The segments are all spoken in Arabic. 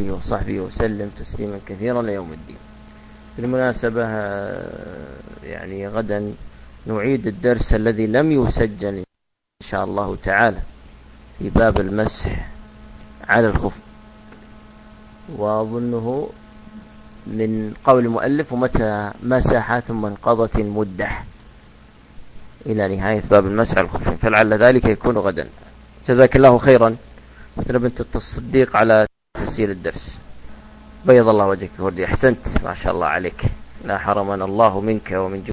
وصحبه وسلم تسليما كثيرا ليوم الدين. بالمناسبة يعني غدا نعيد الدرس الذي لم يسجل إن شاء الله تعالى في باب المسح على الخف. وأظنه من قول المؤلف ومتى مسح ثم انقضت المدة إلى نهاية باب المسح على الخف. فلعل ذلك يكون غدا. جزاك الله خيرا. مثل بنت التصديق على تسجيل الدرس. بيض الله وجهك وردي أحسنت. ما شاء الله عليك. لا حرمنا الله منك ومن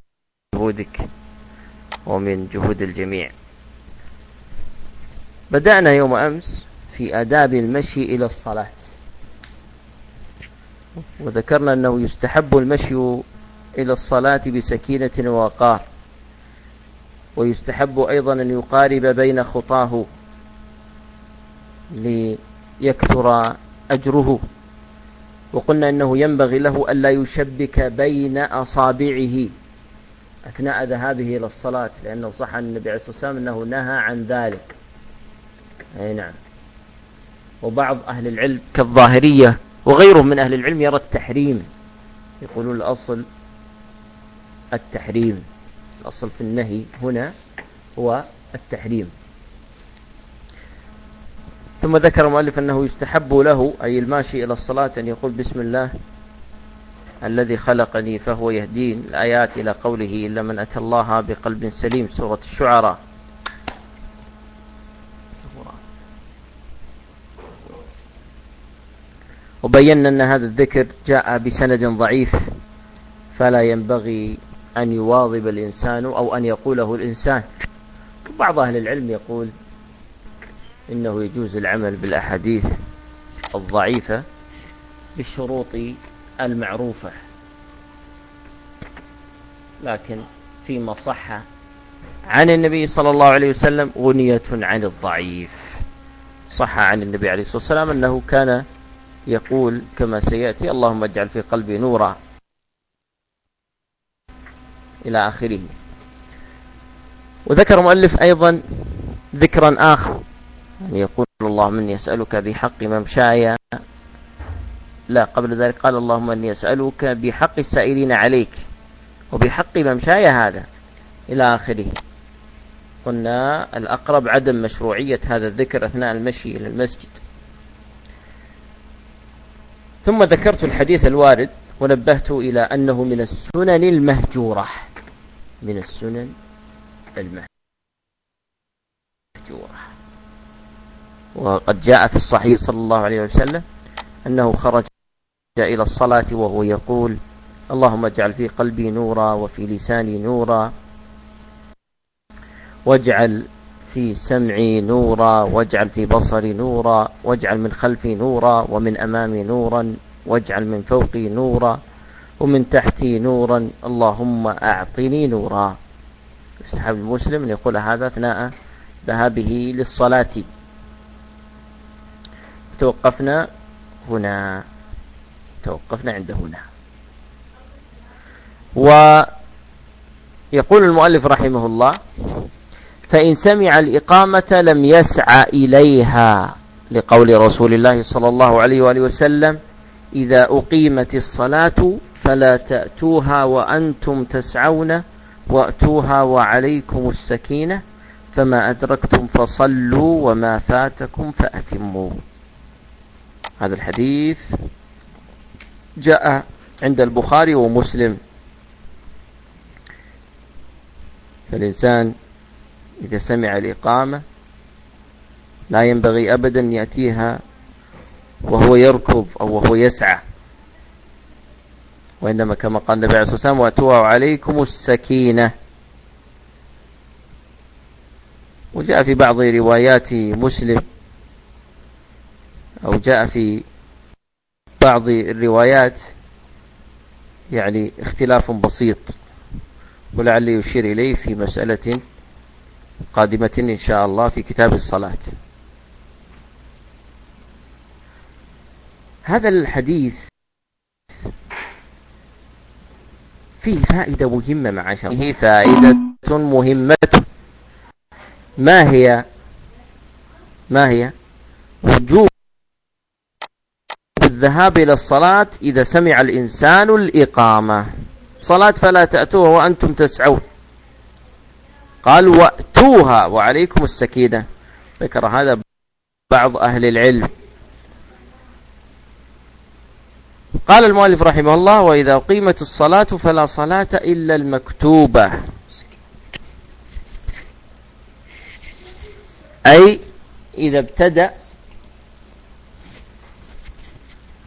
جهودك ومن جهود الجميع. بدأنا يوم أمس في آداب المشي إلى الصلاة. وذكرنا أنه يستحب المشي إلى الصلاة بسكينة ووقار ويستحب أيضا أن يقارب بين خطاه ليكثر أجره. وقلنا أنه ينبغي له ألا يشبك بين أصابعه. أثناء ذهابه إلى الصلاة لأنه صح عن النبي عليه الصلاة والسلام أنه نهى عن ذلك. أي نعم. وبعض أهل العلم كالظاهرية وغيرهم من أهل العلم يرى التحريم. يقولون الأصل التحريم. الأصل في النهي هنا هو التحريم. ثم ذكر المؤلف أنه يستحب له أي الماشي إلى الصلاة أن يقول بسم الله الذي خلقني فهو يهدين. الآيات إلى قوله إلا من أتى الله بقلب سليم سورة الشعراء. وبينا أن هذا الذكر جاء بسند ضعيف فلا ينبغي أن يواظب الإنسان أو أن يقوله الإنسان. بعض أهل العلم يقول إنه يجوز العمل بالأحاديث الضعيفة بالشروط المعروفة. لكن فيما صح عن النبي صلى الله عليه وسلم غنية عن الضعيف. صح عن النبي عليه الصلاة والسلام أنه كان يقول كما سيأتي اللهم اجعل في قلبي نورا إلى آخره. وذكر مؤلف أيضا ذكرا آخر. يقول اللهم إني أسألك بحق ممشاي لا قبل ذلك قال اللهم إني أسألك بحق السائلين عليك. وبحق ممشاي هذا إلى آخره. قلنا الأقرب عدم مشروعية هذا الذكر أثناء المشي إلى المسجد. ثم ذكرت الحديث الوارد ونبهت إلى أنه من السنن المهجورة. من السنن المهجورة. وقد جاء في الصحيح صلى الله عليه وسلم أنه خرج إلى الصلاة وهو يقول اللهم اجعل في قلبي نورا وفي لساني نورا واجعل في سمعي نورا واجعل في بصري نورا واجعل من خلفي نورا ومن أمامي نورا واجعل من فوقي نورا ومن تحتي نورا اللهم أعطني نورا. يستحب المسلم أن يقول هذا أثناء ذهابه للصلاة. توقفنا هنا. توقفنا عند هنا. ويقول المؤلف رحمه الله فإن سمع الإقامة لم يسعى إليها لقول رسول الله صلى الله عليه وآله وسلم إذا أقيمت الصلاة فلا تأتوها وأنتم تسعون وأتوها وعليكم السكينة فما أدركتم فصلوا وما فاتكم فأتموا. هذا الحديث جاء عند البخاري ومسلم. فالإنسان إذا سمع الإقامة لا ينبغي أبدا يأتيها وهو يركض أو وهو يسعى وإنما كما قال النبي عليه الصلاة والسلام وأتوا عليكم السكينة. وجاء في بعض روايات مسلم أو جاء في بعض الروايات يعني اختلاف بسيط ولعل يشير إليه في مسألة قادمة إن شاء الله في كتاب الصلاة. هذا الحديث فيه فائدة مهمة مع فيه فائدة مهمة. ما هي؟ ما هي؟ وجوب الذهاب إلى الصلاة إذا سمع الإنسان الإقامة. صلاة فلا تأتوها وأنتم تسعون. قال وأتوها وعليكم السكينة. ذكر هذا بعض أهل العلم. قال المؤلف رحمه الله وإذا قيمت الصلاة فلا صلاة إلا المكتوبة. أي إذا ابتدأ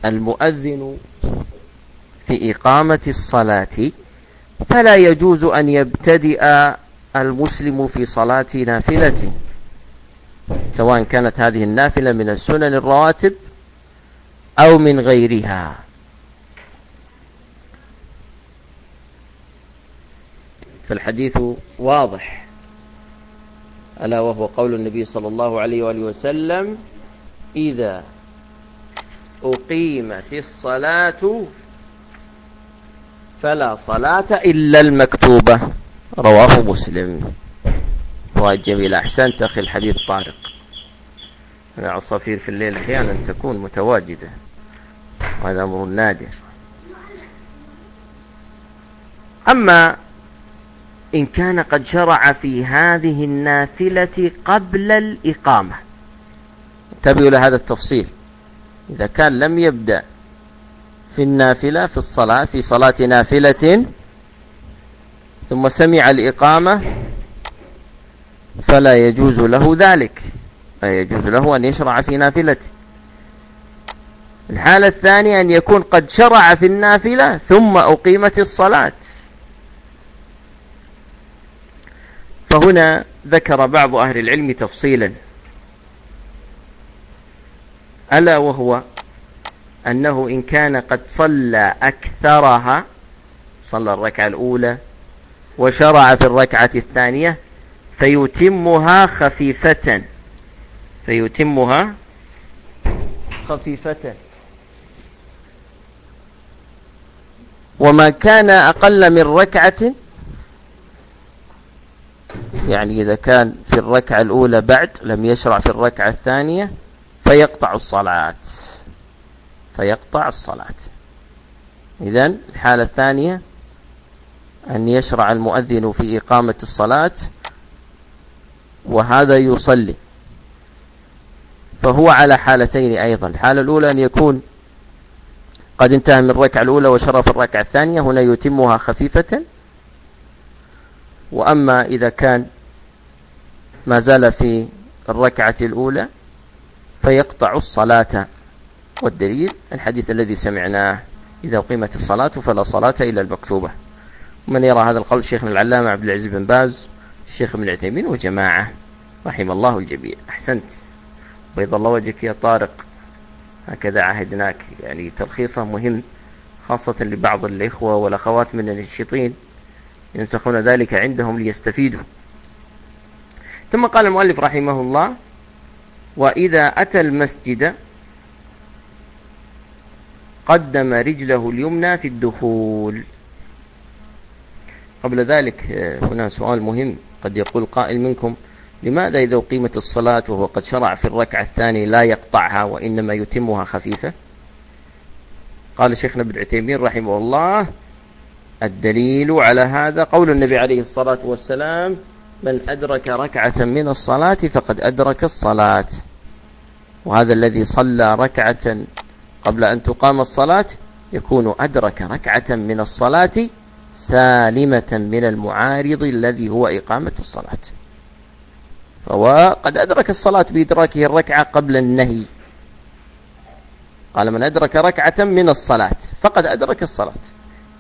المؤذن في إقامة الصلاة فلا يجوز أن يبتدئ المسلم في صلاة نافلة سواء كانت هذه النافلة من السنن الرواتب أو من غيرها. فالحديث واضح ألا وهو قول النبي صلى الله عليه وآله وسلم إذا أقيمت الصلاة فلا صلاة إلا المكتوبة. رواه مسلم. رواية جميلة أحسنت أخي الحبيب طارق العصافير في الليل أحيانا تكون متواجدة. وهذا أمر نادر. أما إن كان قد شرع في هذه النافلة قبل الإقامة. انتبهوا لهذا التفصيل. إذا كان لم يبدأ في النافلة في الصلاة في صلاة نافلة ثم سمع الإقامة فلا يجوز له ذلك. لا يجوز له أن يشرع في نافلته الحالة الثانية أن يكون قد شرع في النافلة ثم أقيمت الصلاة. فهنا ذكر بعض أهل العلم تفصيلا. ألا وهو أنه إن كان قد صلى أكثرها صلى الركعة الأولى وشرع في الركعة الثانية فيتمها خفيفة. فيتمها خفيفة. وما كان أقل من ركعة يعني إذا كان في الركعة الأولى بعد لم يشرع في الركعة الثانية فيقطع الصلاة. فيقطع الصلاة. إذا الحالة الثانية أن يشرع المؤذن في إقامة الصلاة وهذا يصلي. فهو على حالتين أيضا. الحالة الأولى أن يكون قد انتهى من الركعة الأولى وشرف الركعة الثانية هنا يتمها خفيفة. وأما إذا كان ما زال في الركعة الأولى فيقطع الصلاة. والدليل الحديث الذي سمعناه إذا قيمت الصلاة فلا صلاة إلا المكتوبة. من يرى هذا القول شيخنا العلامة عبد العزيز بن باز الشيخ ابن عثيمين وجماعة. رحم الله الجميع. أحسنت. بيض الله وجهك يا طارق. هكذا عهدناك. يعني تلخيصه مهم خاصة لبعض الإخوة والأخوات من النشيطين ينسخون ذلك عندهم ليستفيدوا. ثم قال المؤلف رحمه الله وإذا أتى المسجد قدم رجله اليمنى في الدخول. قبل ذلك هنا سؤال مهم قد يقول قائل منكم لماذا إذا أقيمت الصلاة وهو قد شرع في الركعة الثانية لا يقطعها وإنما يتمها خفيفة؟ قال شيخنا ابن عثيمين رحمه الله الدليل على هذا قول النبي عليه الصلاة والسلام من أدرك ركعة من الصلاة فقد أدرك الصلاة. وهذا الذي صلى ركعة قبل أن تقام الصلاة يكون أدرك ركعة من الصلاة سالمة من المعارض الذي هو إقامة الصلاة. فهو قد أدرك الصلاة بإدراكه الركعة قبل النهي. قال من أدرك ركعة من الصلاة فقد أدرك الصلاة.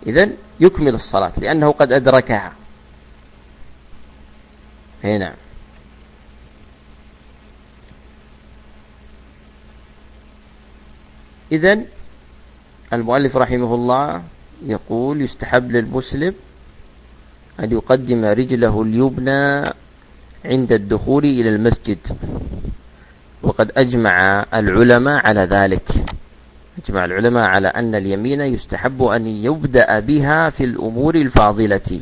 إذن يكمل الصلاة لأنه قد أدركها. هنا إذن المؤلف رحمه الله يقول يستحب للمسلم أن يقدم رجله اليمنى عند الدخول إلى المسجد. وقد أجمع العلماء على ذلك. أجمع العلماء على أن اليمين يستحب أن يبدأ بها في الأمور الفاضلة.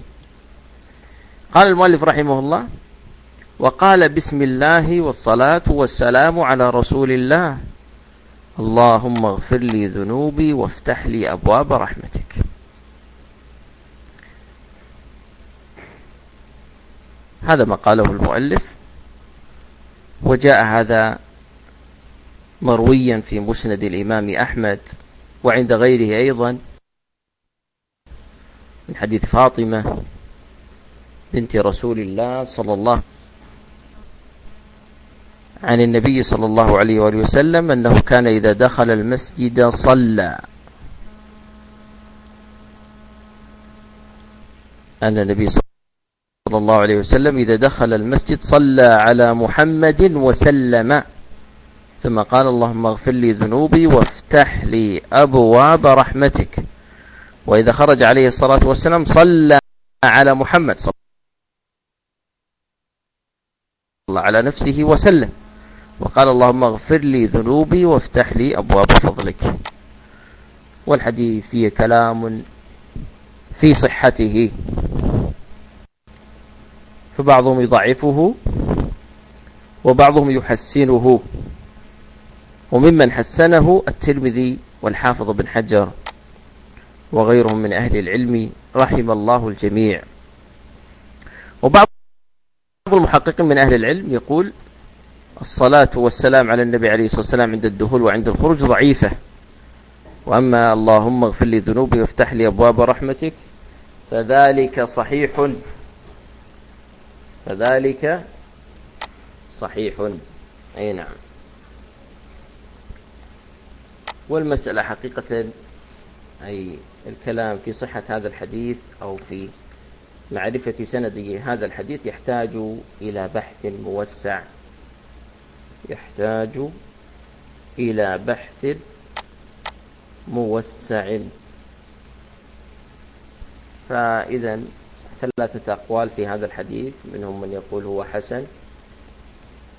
قال المؤلف رحمه الله وقال بسم الله والصلاة والسلام على رسول الله. اللهم اغفر لي ذنوبي وافتح لي أبواب رحمتك. هذا ما قاله المؤلف. وجاء هذا مرويا في مسند الإمام أحمد وعند غيره أيضا من حديث فاطمة بنت رسول الله صلى الله عن النبي صلى الله عليه وآله وسلم أنه كان إذا دخل المسجد صلى. أن النبي صلى الله عليه وسلم إذا دخل المسجد صلى على محمد وسلم. ثم قال اللهم اغفر لي ذنوبي وافتح لي أبواب رحمتك. وإذا خرج عليه الصلاة والسلام صلى على محمد صلى الله على نفسه وسلم. وقال اللهم اغفر لي ذنوبي وافتح لي أبواب فضلك. والحديث فيه كلام في صحته. فبعضهم يضعفه وبعضهم يحسنه. وممن حسنه الترمذي والحافظ بن حجر وغيرهم من أهل العلم رحم الله الجميع. وبعض المحققين من أهل العلم يقول الصلاة والسلام على النبي عليه الصلاة والسلام عند الدخول وعند الخروج ضعيفة. وأما اللهم اغفر لي ذنوبي وافتح لي أبواب رحمتك فذلك صحيح. فذلك صحيح. أي نعم. والمسألة حقيقة أي الكلام في صحة هذا الحديث أو في معرفة سند هذا الحديث يحتاج إلى بحث موسع. يحتاج إلى بحث موسع. فإذا ثلاثة أقوال في هذا الحديث منهم من يقول هو حسن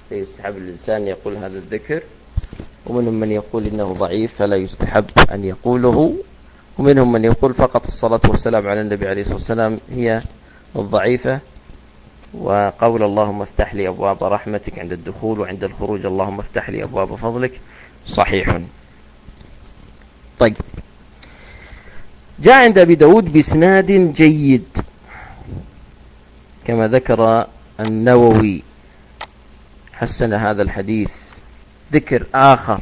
فيستحب الإنسان يقول هذا الذكر ومنهم من يقول إنه ضعيف فلا يستحب أن يقوله ومنهم من يقول فقط الصلاة والسلام على النبي عليه الصلاة والسلام هي الضعيفة. وقول اللهم افتح لي أبواب رحمتك عند الدخول وعند الخروج. اللهم افتح لي أبواب فضلك. صحيح. طيب. جاء عند أبي داود بإسناد جيد كما ذكر النووي. حسن هذا الحديث. ذكر آخر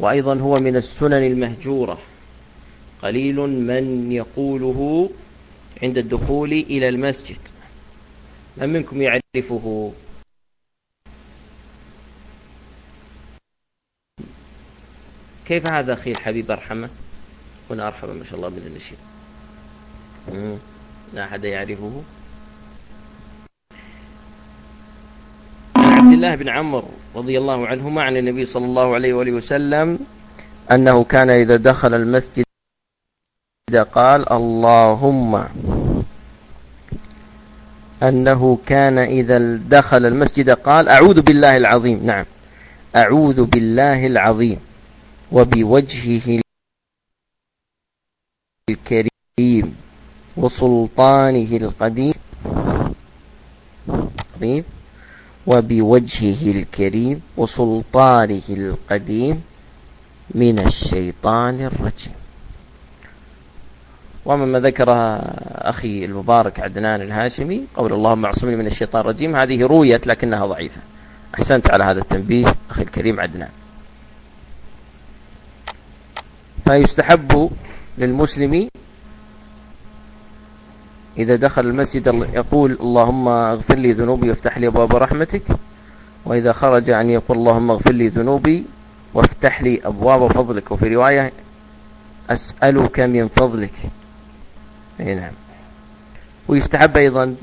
وأيضا هو من السنن المهجورة. قليل من يقوله عند الدخول إلى المسجد. من منكم يعرفه؟ كيف هذا أخي الحبيب؟ أرحمه. هنا أرحم ما شاء الله من النشيد لا أحد يعرفه؟ عبد الله بن عمرو رضي الله عنهما عن النبي صلى الله عليه وآله وسلم أنه كان إذا دخل المسجد قال اللهم أنه كان إذا دخل المسجد قال أعوذ بالله العظيم. نعم. أعوذ بالله العظيم. وبوجهه الكريم وسلطانه القديم. وبوجهه الكريم وسلطانه القديم من الشيطان الرجيم. ومما ذكرها أخي المبارك عدنان الهاشمي قول اللهم اعصمني من الشيطان الرجيم هذه رويت لكنها ضعيفة. أحسنت على هذا التنبيه أخي الكريم عدنان. فيستحب للمسلم إذا دخل المسجد يقول اللهم اغفر لي ذنوبي وافتح لي أبواب رحمتك وإذا خرج أن يقول اللهم اغفر لي ذنوبي وافتح لي أبواب فضلك. وفي رواية أسألك من فضلك. أي نعم. ويستحب أيضا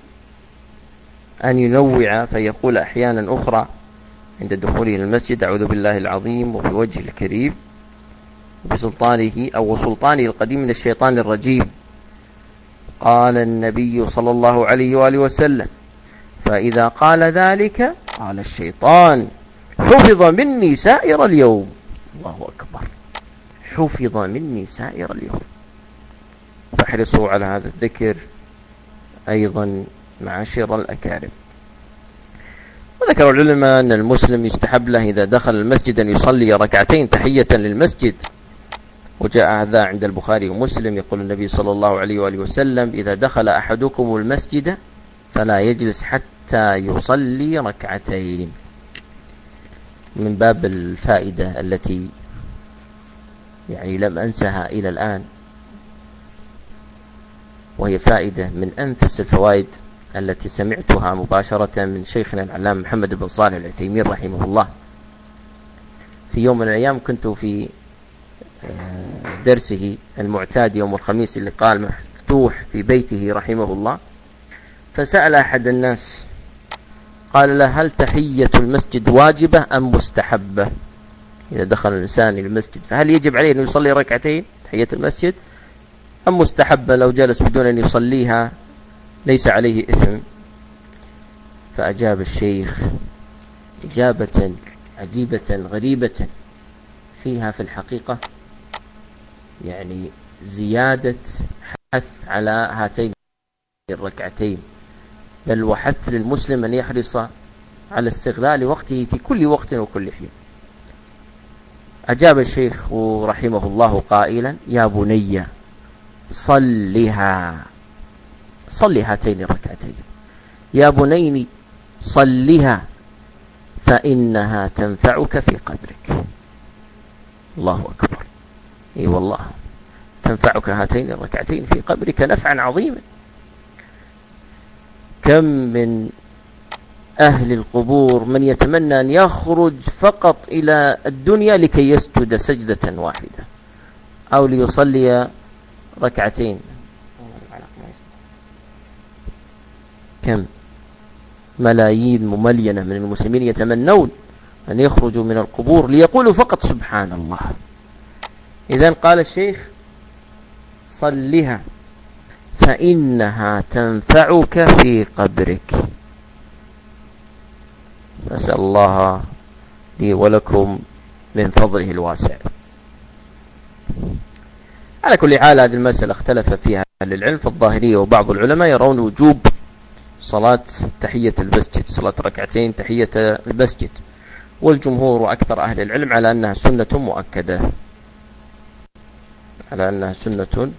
أن ينوع فيقول أحيانا أخرى عند دخوله المسجد أعوذ بالله العظيم وبوجه الكريم وبسلطانه أو سلطانه القديم من الشيطان الرجيم. قال النبي صلى الله عليه وآله وسلم فإذا قال ذلك قال الشيطان حفظ مني سائر اليوم. الله أكبر. حفظ مني سائر اليوم. فاحرصوا على هذا الذكر أيضا معاشر الأكارم. وذكر العلماء أن المسلم يستحب له إذا دخل المسجد أن يصلي ركعتين تحية للمسجد. وجاء هذا عند البخاري ومسلم. يقول النبي صلى الله عليه وآله وسلم إذا دخل أحدكم المسجد فلا يجلس حتى يصلي ركعتين. من باب الفائدة التي يعني لم أنسها إلى الآن. وهي فائدة من أنفس الفوائد التي سمعتها مباشرة من شيخنا العلام محمد بن صالح العثيمين رحمه الله. في يوم من الأيام كنت في آه، درسه المعتاد يوم الخميس اللي قال مفتوح في بيته رحمه الله. فسأل أحد الناس قال له هل تحية المسجد واجبة أم مستحبة؟ إذا دخل الإنسان المسجد فهل يجب عليه أن يصلي ركعتين تحية المسجد؟ أم مستحبة لو جلس بدون أن يصليها ليس عليه إثم؟ فأجاب الشيخ إجابة عجيبة غريبة فيها في الحقيقة يعني زيادة حث على هاتين الركعتين بل وحث للمسلم أن يحرص على استغلال وقته في كل وقت وكل حين. أجاب الشيخ رحمه الله قائلا يا بني صلها. صل هاتين الركعتين. يا بنين صلها فإنها تنفعك في قبرك. الله أكبر. إي والله. تنفعك هاتين الركعتين في قبرك نفعا عظيما. كم من أهل القبور من يتمنى أن يخرج فقط إلى الدنيا لكي يسجد سجدة واحدة أو ليصلي ركعتين. كم؟ ملايين مملينة من المسلمين يتمنون أن يخرجوا من القبور ليقولوا فقط سبحان الله. إذا قال الشيخ صلها فإنها تنفعك في قبرك. نسأل الله لي ولكم من فضله الواسع. على كل حال هذه المسألة اختلف فيها أهل العلم فالظاهرية وبعض العلماء يرون وجوب صلاة تحية المسجد صلاة ركعتين تحية المسجد. والجمهور وأكثر أهل العلم على أنها سنة مؤكدة. على أنها سنة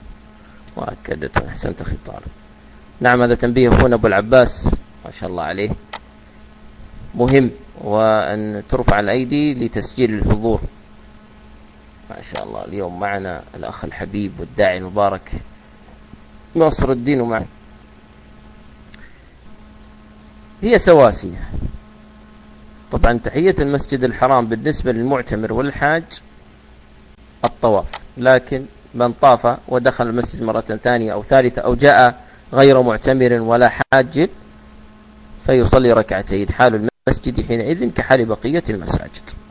مؤكدة. أحسنت أخي طالب نعم هذا تنبيه أخونا أبو العباس. ما شاء الله عليه. مهم. وأن ترفع الأيدي لتسجيل الحضور. ما شاء الله. اليوم معنا الأخ الحبيب والداعي المبارك ناصر الدين ومعنا هي سواسية طبعا تحية المسجد الحرام بالنسبة للمعتمر والحاج الطواف. لكن من طاف ودخل المسجد مرة ثانية أو ثالثة أو جاء غير معتمر ولا حاج فيصلي ركعتين. حال المسجد حينئذ كحال بقية المساجد.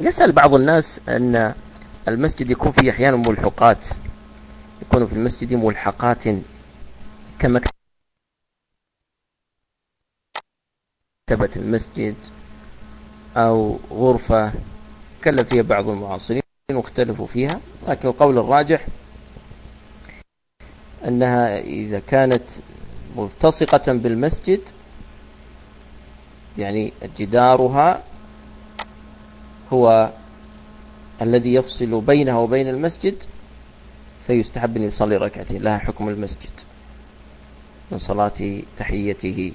يسأل بعض الناس أن المسجد يكون فيه أحيانا ملحقات يكون في المسجد ملحقات كمكتبة المسجد أو غرفة تكلم فيها بعض المعاصرين واختلفوا فيها. لكن القول الراجح أنها إذا كانت ملتصقة بالمسجد يعني جدارها هو الذي يفصل بينها وبين المسجد فيستحب أن يصلي ركعتين لها حكم المسجد من صلاة تحيته.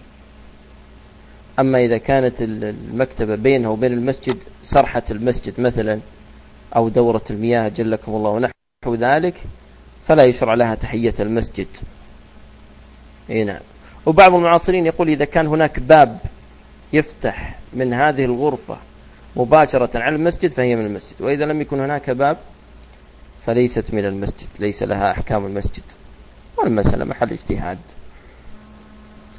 أما إذا كانت المكتبة بينها وبين المسجد سرحة المسجد مثلا أو دورة المياه جلكم الله ونحو ذلك فلا يشرع لها تحية المسجد. إي نعم. وبعض المعاصرين يقول إذا كان هناك باب يفتح من هذه الغرفة مباشرة على المسجد فهي من المسجد. وإذا لم يكن هناك باب فليست من المسجد ليس لها أحكام المسجد. والمسألة محل اجتهاد.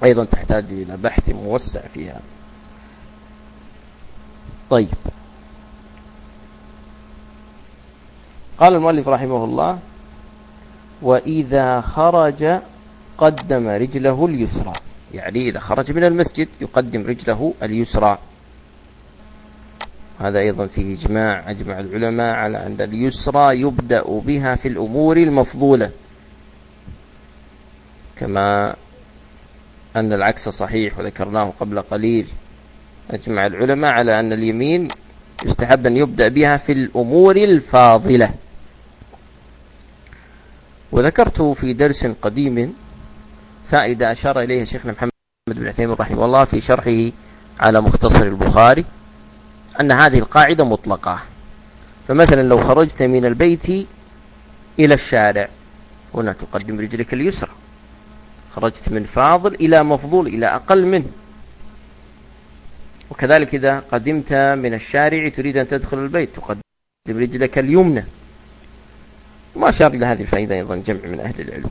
أيضا تحتاج إلى بحث موسع فيها. طيب. قال المؤلف رحمه الله وإذا خرج قدم رجله اليسرى. يعني إذا خرج من المسجد يقدم رجله اليسرى. هذا أيضا فيه إجماع أجمع العلماء على أن اليسرى يبدأ بها في الأمور المفضولة. كما أن العكس صحيح وذكرناه قبل قليل. أجمع العلماء على أن اليمين يستحب أن يبدأ بها في الأمور الفاضلة. وذكرت في درس قديم فائدة أشار إليها شيخنا محمد بن عثيمين رحمه الله في شرحه على مختصر البخاري أن هذه القاعدة مطلقة. فمثلا لو خرجت من البيت إلى الشارع هنا تقدم رجلك اليسرى. خرجت من فاضل إلى مفضول إلى أقل منه وكذلك إذا قدمت من الشارع تريد أن تدخل البيت تقدم رجلك اليمنى. ما أشار إلى هذه الفائدة أيضا جمع من أهل العلم.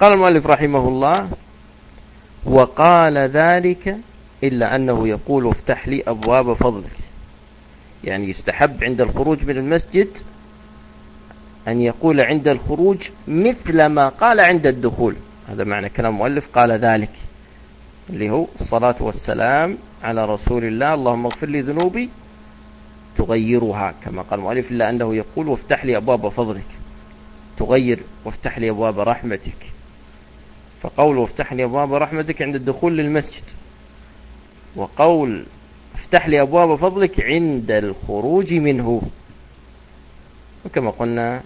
قال المؤلف رحمه الله وقال ذلك إلا أنه يقول افتح لي أبواب فضلك. يعني يستحب عند الخروج من المسجد أن يقول عند الخروج مثل ما قال عند الدخول. هذا معنى كلام المؤلف قال ذلك اللي هو الصلاة والسلام على رسول الله. اللهم اغفر لي ذنوبي تغيرها كما قال المؤلف إلا أنه يقول وافتح لي أبواب فضلك. تغير وافتح لي أبواب رحمتك. فقول وافتح لي أبواب رحمتك عند الدخول للمسجد. وقول افتح لي أبواب فضلك عند الخروج منه. وكما قلنا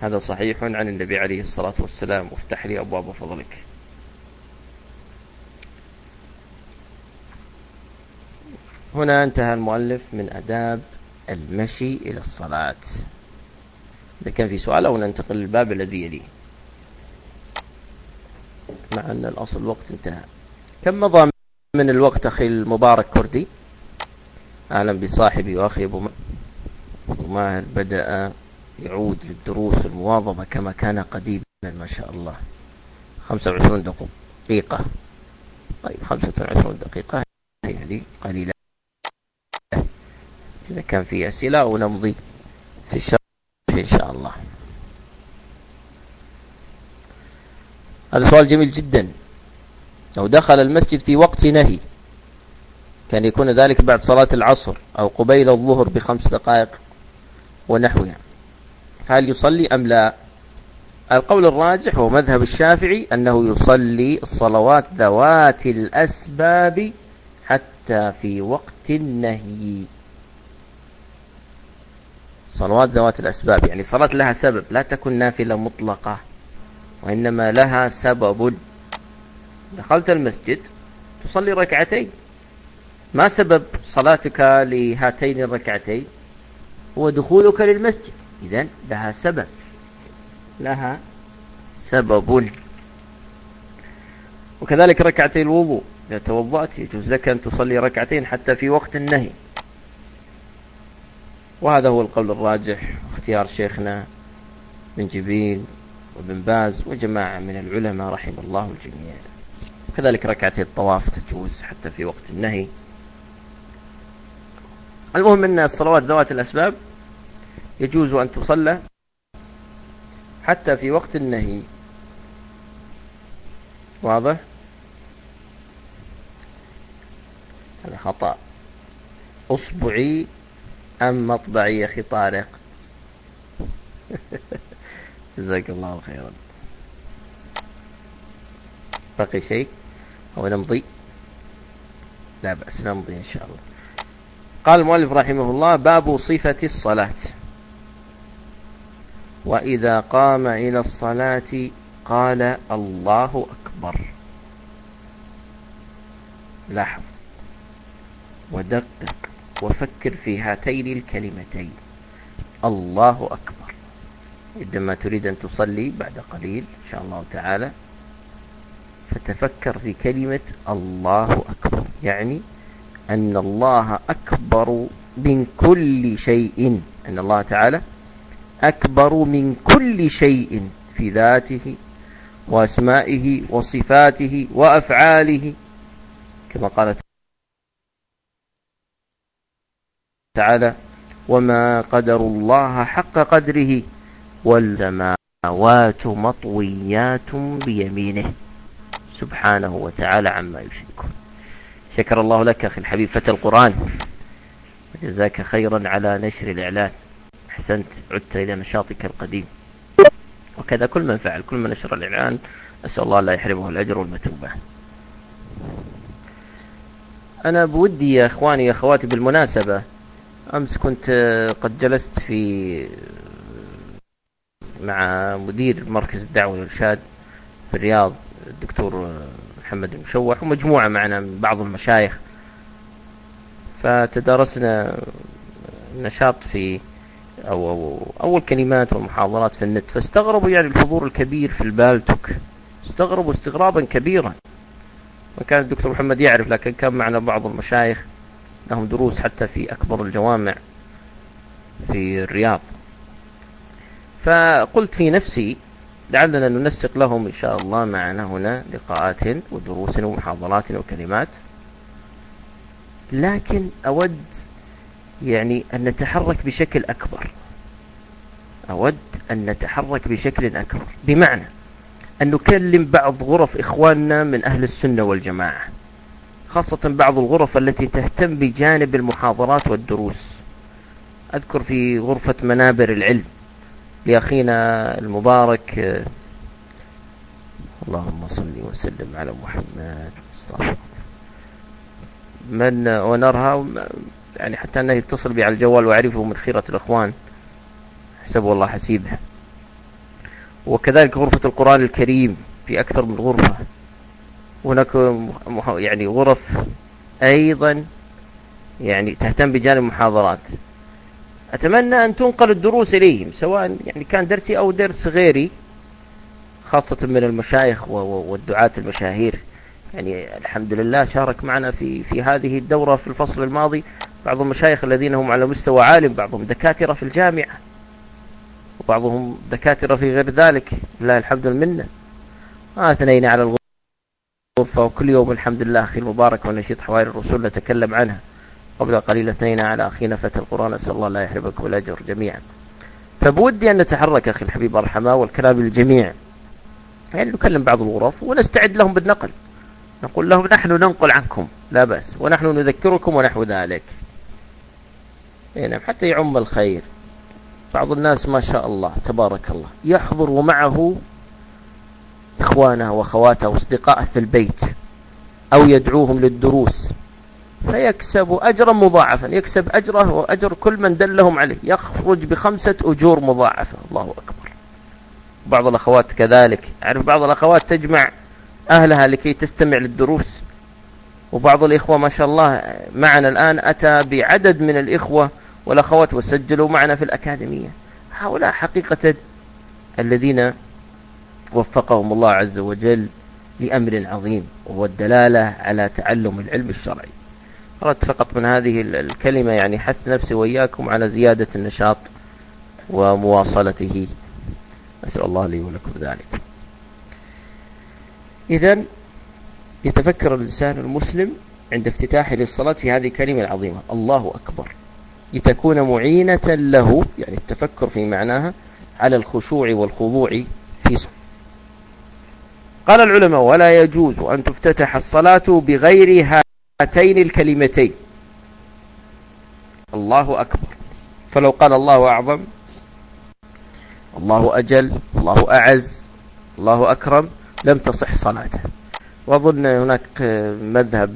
هذا صحيح عن النبي عليه الصلاة والسلام وافتح لي أبواب فضلك. هنا انتهى المؤلف من أداب المشي إلى الصلاة. إذا كان في سؤال أو ننتقل للباب الذي يليه. مع أن الأصل الوقت انتهى. كم مضى من الوقت أخي المبارك كردي. أعلم بصاحبي وأخي أبو ماهر. بدأ يعود للدروس المواظبة كما كان قديما ما شاء الله. 25 دقيقة. طيب 25 دقيقة. هذه قليلة. إذا كان في أسئلة أو نمضي في الشرح إن شاء الله. هذا سؤال جميل جدا. لو دخل المسجد في وقت نهي. كان يكون ذلك بعد صلاة العصر أو قبيل الظهر بخمس دقائق ونحوها فهل يصلي أم لا؟ القول الراجح هو مذهب الشافعي أنه يصلي الصلوات ذوات الأسباب حتى في وقت النهي. صلوات ذوات الأسباب يعني صلاة لها سبب لا تكن نافلة مطلقة وإنما لها سبب. دخلت المسجد تصلي ركعتين. ما سبب صلاتك لهاتين الركعتين؟ هو دخولك للمسجد. إذن لها سبب. لها سبب. وكذلك ركعتي الوضوء. إذا توضأت يجوز لك أن تصلي ركعتين حتى في وقت النهي. وهذا هو القول الراجح اختيار شيخنا بن جبين وابن باز وجماعة من العلماء رحم الله الجميع. كذلك ركعتي الطواف تجوز حتى في وقت النهي. المهم أن الصلوات ذوات الأسباب يجوز أن تصلى حتى في وقت النهي. واضح؟ هذا خطأ. أصبعي أم مطبعي يا أخي طارق؟ جزاك الله خيرا. بقي شيء؟ أو نمضي؟ لا بأس نمضي إن شاء الله. قال المؤلف رحمه الله باب صفة الصلاة. وإذا قام إلى الصلاة قال الله أكبر. لاحظ. ودقق. وفكر في هاتين الكلمتين. الله أكبر. عندما تريد أن تصلي بعد قليل إن شاء الله تعالى فتفكر في كلمة الله أكبر. يعني أن الله أكبر من كل شيء. أن الله تعالى أكبر من كل شيء في ذاته وأسمائه وصفاته وأفعاله. كما قال تعالى وما قدر الله حق قدره والسماوات مطويات بيمينه. سبحانه وتعالى عما يشركون. شكر الله لك أخي الحبيب. فتى القرآن. وجزاك خيرا على نشر الإعلان. أحسنت. عدت إلى نشاطك القديم. وكذا كل من فعل كل من نشر الإعلان. أسأل الله لا يحرمه الأجر والمثوبة أنا بودي يا إخواني يا أخواتي بالمناسبة. أمس كنت قد جلست في مع مدير مركز الدعوة والإرشاد في الرياض. الدكتور محمد المشوح ومجموعة معنا من بعض المشايخ. فتدارسنا نشاط في أو, أو أول كلمات والمحاضرات في النت. فاستغربوا يعني الحضور الكبير في البالتوك. استغربوا استغرابا كبيرا. وكان الدكتور محمد يعرف لكن كان معنا بعض المشايخ. لهم دروس حتى في أكبر الجوامع في الرياض. فقلت في نفسي لعلنا ننسق لهم إن شاء الله معنا هنا لقاءات ودروس ومحاضرات وكلمات. لكن أود يعني أن نتحرك بشكل أكبر. أود أن نتحرك بشكل أكبر. بمعنى أن نكلم بعض غرف إخواننا من أهل السنة والجماعة خاصة بعض الغرف التي تهتم بجانب المحاضرات والدروس. أذكر في غرفة منابر العلم لأخينا المبارك اللهم صل وسلم على محمد. استغفر من ونرها يعني حتى أنه يتصل بي على الجوال وأعرفه من خيرة الأخوان. حسبه الله حسيبه. وكذلك غرفة القرآن الكريم في أكثر من غرفة. هناك يعني غرف أيضا يعني تهتم بجانب المحاضرات. أتمنى أن تنقل الدروس إليهم سواء يعني كان درسي أو درس غيري خاصة من المشايخ والدعاة المشاهير. يعني الحمد لله شارك معنا في في هذه الدورة في الفصل الماضي. بعض المشايخ الذين هم على مستوى عالم بعضهم دكاترة في الجامعة وبعضهم دكاترة في غير ذلك. لله الحمد والمنة ما أثنينا على الغرفة وكل يوم الحمد لله أخي المبارك ونشيط حوائر الرسول نتكلم عنها. قبل قليل اثنينا على أخينا فتى القرآن أسأل الله لا يحرمكم الأجر جميعا. فبودي أن نتحرك أخي الحبيب أرحمه والكلام للجميع. يعني نكلم بعض الغرف ونستعد لهم بالنقل. نقول لهم نحن ننقل عنكم لا بأس ونحن نذكركم ونحو ذلك. نعم حتى يعم الخير. بعض الناس ما شاء الله تبارك الله يحضر معه إخوانه وأخواته وأصدقائه في البيت أو يدعوهم للدروس. فيكسب أجرا مضاعفا يكسب أجره وأجر كل من دلهم عليه يخرج بخمسة أجور مضاعفة. الله أكبر. بعض الأخوات كذلك. أعرف بعض الأخوات تجمع أهلها لكي تستمع للدروس. وبعض الإخوة ما شاء الله معنا الآن أتى بعدد من الإخوة والأخوات وسجلوا معنا في الأكاديمية. هؤلاء حقيقة الذين وفقهم الله عز وجل لأمر عظيم وهو الدلالة على تعلم العلم الشرعي. أردت فقط من هذه الكلمة يعني حث نفسي وإياكم على زيادة النشاط ومواصلته. أسأل الله لي ولكم ذلك. إذا يتفكر الإنسان المسلم عند افتتاحه للصلاة في هذه الكلمة العظيمة. الله أكبر. لتكون معينة له يعني التفكر في معناها على الخشوع والخضوع في صلاة قال العلماء ولا يجوز أن تفتتح الصلاة بغير هاتين الكلمتين. الله أكبر. فلو قال الله أعظم الله أجل الله أعز الله أكرم لم تصح صلاته وأظن هناك مذهب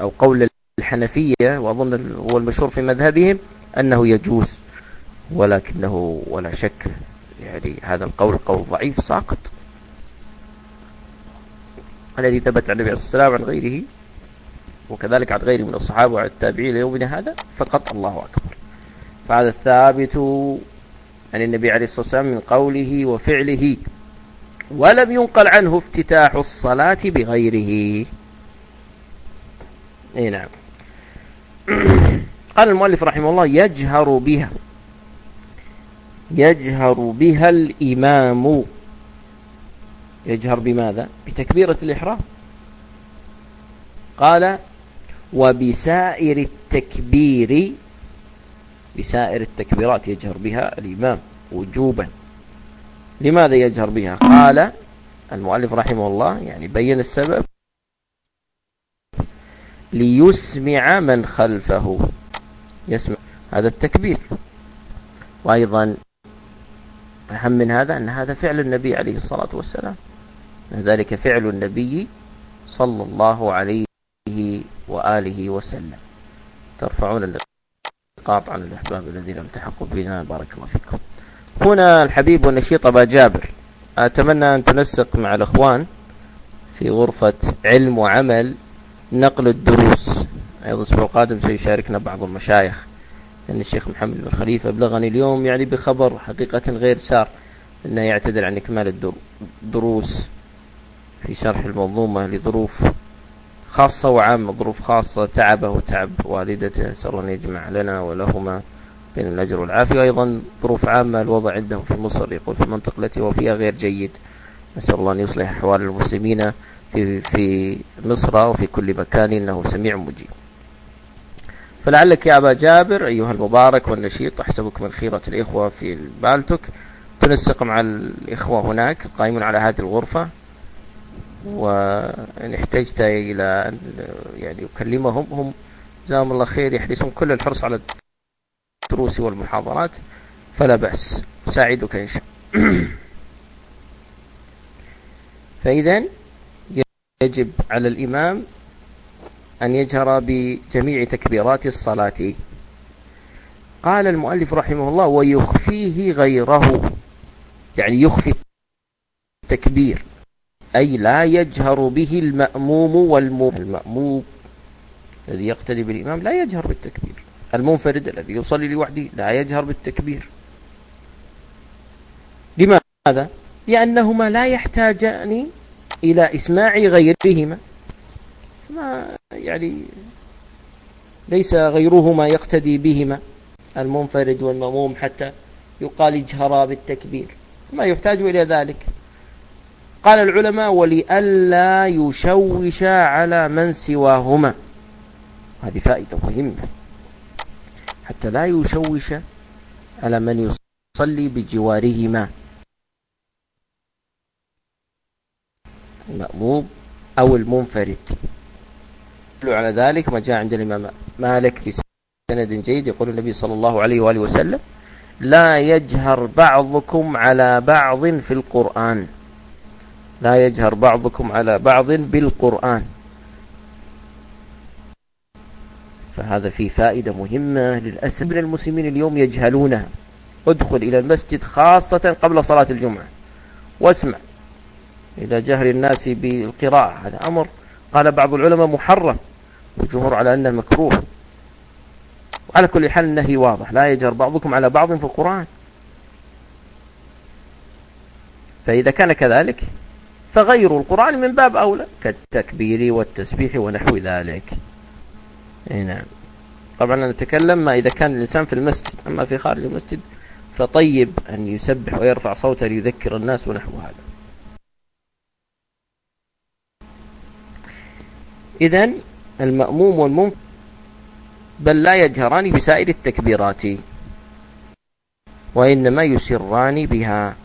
أو قول الحنفية وأظن هو المشهور في مذهبهم أنه يجوز ولكنه ولا شك يعني هذا القول قول ضعيف ساقط. الذي ثبت عن النبي عليه الصلاة والسلام عن غيره وكذلك عن غيره من الصحابة وعن التابعين ليومنا هذا فقط الله أكبر. فهذا الثابت عن النبي عليه الصلاة والسلام من قوله وفعله ولم ينقل عنه افتتاح الصلاة بغيره. إي نعم. قال المؤلف رحمه الله يجهر بها يجهر بها الإمام. يجهر بماذا؟ بتكبيرة الإحرام. قال وبسائر التكبير بسائر التكبيرات يجهر بها الإمام وجوبا. لماذا يجهر بها؟ قال المؤلف رحمه الله يعني بين السبب ليسمع من خلفه. يسمع هذا التكبير. وأيضا أهم من هذا أن هذا فعل النبي عليه الصلاة والسلام. ذلك فعل النبي صلى الله عليه وآله وسلم. ترفعون اللقاط عن الأحباب الذين التحقوا بنا. بارك الله فيكم. هنا الحبيب والنشيط أبا جابر. أتمنى أن تنسق مع الأخوان في غرفة علم وعمل نقل الدروس. أيضا الأسبوع القادم سيشاركنا بعض المشايخ. لأن الشيخ محمد بن خليفة أبلغني اليوم يعني بخبر حقيقة غير سار أنه يعتذر عن إكمال الدروس في شرح المنظومة لظروف خاصة وعامة ظروف خاصة تعبه وتعب والدته أسأل أن يجمع لنا ولهما بين الأجر والعافية. وأيضا ظروف عامة الوضع عنده في مصر يقول في المنطقة التي هو فيها غير جيد. نسأل الله أن يصلح أحوال المسلمين في, في مصر وفي كل مكان إنه سميع مجيب. فلعلك يا أبا جابر أيها المبارك والنشيط أحسبك من خيرة الإخوة في البالتك تنسق مع الإخوة هناك قائمون على هذه الغرفة. وإن احتجت إلى أن يعني أكلمهم هم جزاهم الله خير يحرصون كل الحرص على الدروس والمحاضرات فلا بأس. سأعدك إن شاء فإذا يجب على الإمام أن يجهر بجميع تكبيرات الصلاة. قال المؤلف رحمه الله ويخفيه غيره. يعني يخفي التكبير. أي لا يجهر به المأموم والمؤمن المأموم الذي يقتدي بالإمام لا يجهر بالتكبير. المنفرد الذي يصلي لوحده لا يجهر بالتكبير. لماذا؟ لأنهما لا يحتاجان إلى إسماع غيرهما. ما يعني ليس غيرهما يقتدي بهما المنفرد والمأموم حتى يقال اجهرا بالتكبير. ما يحتاج إلى ذلك. قال العلماء ولئلا يشوش على من سواهما. هذه فائدة مهمة. حتى لا يشوش على من يصلي بجوارهما. المأموم أو المنفرد. على ذلك ما جاء عند الإمام مالك في سند جيد. يقول النبي صلى الله عليه وآله وسلم لا يجهر بعضكم على بعض في القرآن. لا يجهر بعضكم على بعض بالقرآن. فهذا فيه فائدة مهمة للأسف. من المسلمين اليوم يجهلونها ادخل إلى المسجد خاصة قبل صلاة الجمعة. واسمع إلى جهر الناس بالقراءة. هذا أمر قال بعض العلماء محرم. والجمهور على أنه مكروه. وعلى كل حال النهي واضح. لا يجهر بعضكم على بعض في القرآن. فإذا كان كذلك فغير القرآن من باب أولى. كالتكبير والتسبيح ونحو ذلك. نعم. طبعا نتكلم ما إذا كان الإنسان في المسجد. أما في خارج المسجد فطيب أن يسبح ويرفع صوته ليذكر الناس ونحو هذا. إذا المأموم والمنفذ بل لا يجهران بسائر التكبيرات وإنما يسران بها.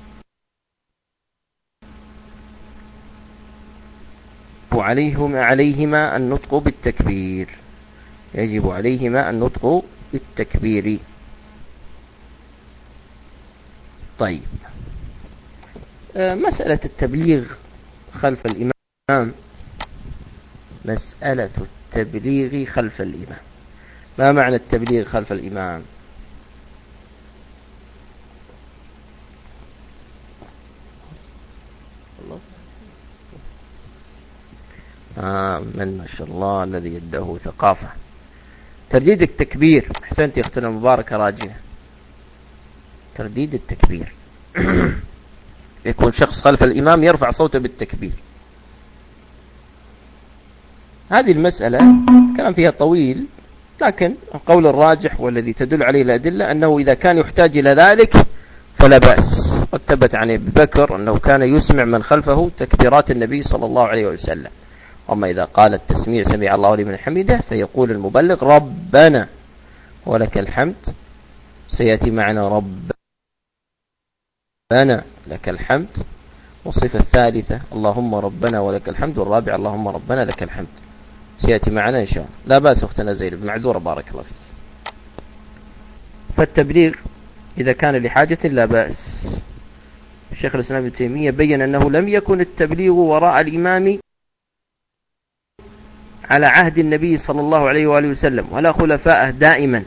عليهما عليهما النطق بالتكبير. يجب عليهما النطق بالتكبير. طيب. آه، مسألة التبليغ خلف الإمام. مسألة التبليغ خلف الإمام. ما معنى التبليغ خلف الإمام؟ من ما شاء الله الذي يده ثقافة. ترديد التكبير. أحسنت يا أختنا المباركة راجية ترديد التكبير. يكون شخص خلف الإمام يرفع صوته بالتكبير. هذه المسألة كلام فيها طويل لكن القول الراجح والذي تدل عليه الأدلة أنه إذا كان يحتاج إلى ذلك فلا بأس. قد ثبت عن أبي بكر أنه كان يسمع من خلفه تكبيرات النبي صلى الله عليه وسلم. أما إذا قال التسميع سمع الله لمن حمده فيقول المبلغ ربنا ولك الحمد. سيأتي معنا ربنا لك الحمد. والصفة الثالثة اللهم ربنا ولك الحمد والرابع اللهم ربنا لك الحمد. سيأتي معنا إن شاء الله. لا بأس أختنا زينب معذورة بارك الله فيك. فالتبليغ إذا كان لحاجة لا بأس. الشيخ الإسلام ابن تيمية بين أنه لم يكن التبليغ وراء الإمام على عهد النبي صلى الله عليه وآله وسلم ولا خلفائه دائما.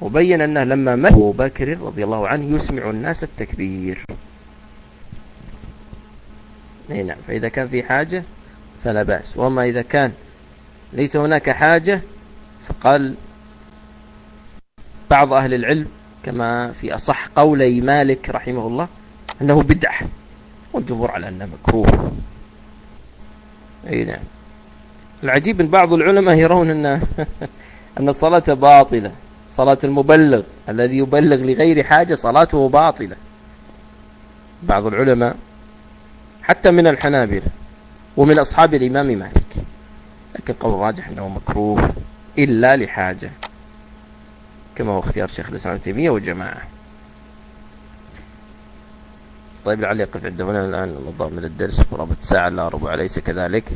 وبين أنه لما مات أبو بكر رضي الله عنه يسمع الناس التكبير. نعم فإذا كان في حاجة فلا بأس. وما إذا كان ليس هناك حاجة فقال بعض أهل العلم كما في أصح قولي مالك رحمه الله أنه بدعة والجمهور على أنه مكروه. أي نعم. العجيب أن بعض العلماء يرون أن أن الصلاة باطلة. صلاة المبلغ الذي يبلغ لغير حاجة صلاته باطلة. بعض العلماء حتى من الحنابلة ومن أصحاب الإمام مالك. لكن قول راجح أنه مكروه إلا لحاجة. كما هو اختيار شيخ الإسلام تيمية وجماعة. طيب لعلي أقف عند هنا الآن مضى من الدرس. قرابة ساعة لا ربع أليس كذلك؟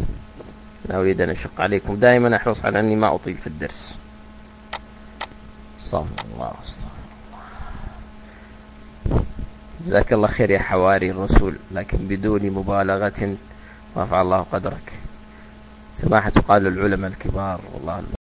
لا أريد أن أشق عليكم. دائما أحرص على أني ما أطيل في الدرس. استغفر الله استغفر الله جزاك الله خير يا حواري الرسول لكن بدون مبالغة رفع الله قدرك. سماحة قال العلماء الكبار والله